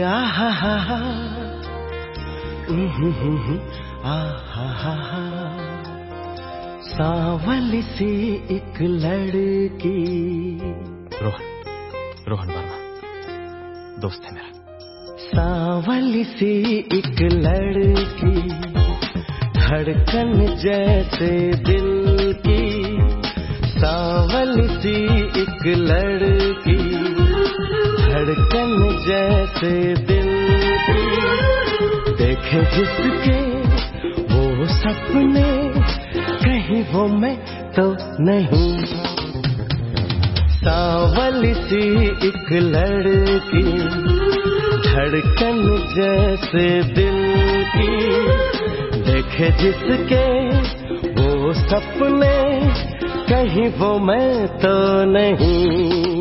आहा हा हा आहा हा हा सावली सी एक लड़की। रोहन रोहन वर्मा। दोस्त है मेरा। सावल सी एक लड़की। धड़कन जैसे दिल की। सावल सी एक लड़की। धड़कन जैसे दिल देखे जिसके वो सपने, कहीं वो मैं तो नहीं। सावल सी एक लड़की, धड़कन जैसे दिल की। देखे जिसके वो सपने, कहीं वो मैं तो नहीं।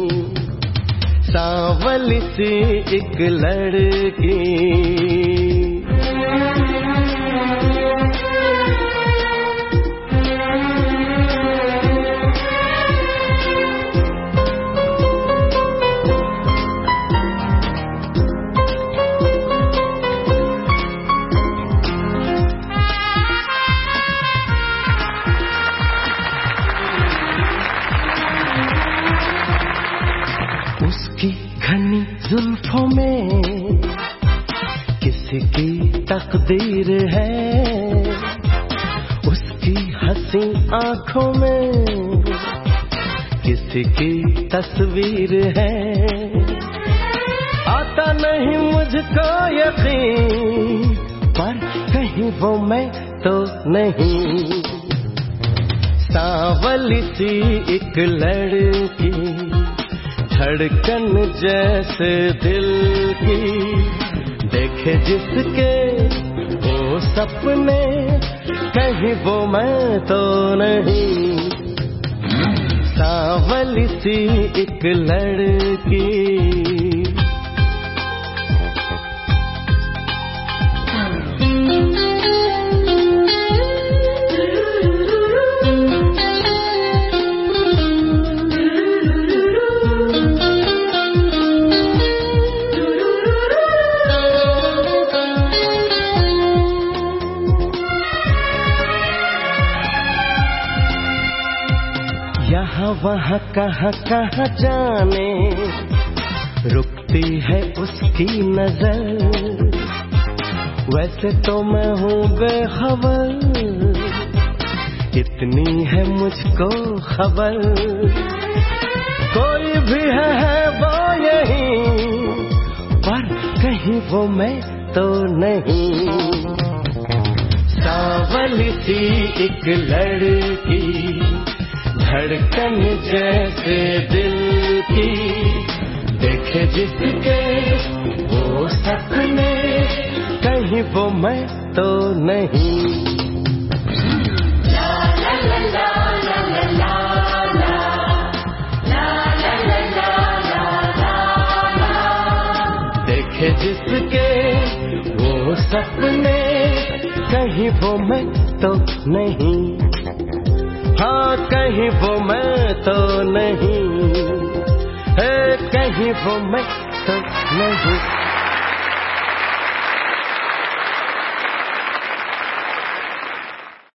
सावली सी एक लड़की जुल्फों में किसी की तकदीर है, उसकी हँसी आँखों में किसी की तस्वीर है। आता नहीं मुझको यकीन, पर कहीं वो मैं तो नहीं। सावली सी एक लड़की धड़कन जैसे दिल की। देखे जिसके वो सपने, कहीं वो मैं तो नहीं। सावली सी एक लड़की। वहाँ कहाँ कहाँ जाने। रुकती है उसकी नज़र। वैसे तो मैं हूँ बेखबर। इतनी है मुझको खबर। कोई भी है, है वो यही। पर कहीं वो मैं तो नहीं। सावल सी एक लड़की धड़कन जैसे दिल की देखे जिसके वो सपने कहीं वो मैं तो नहीं देखे जिसके वो सपने कहीं वो मैं तो नहीं हाँ कहीं वो मैं तो नहीं। है कहीं वो मैं तो नहीं।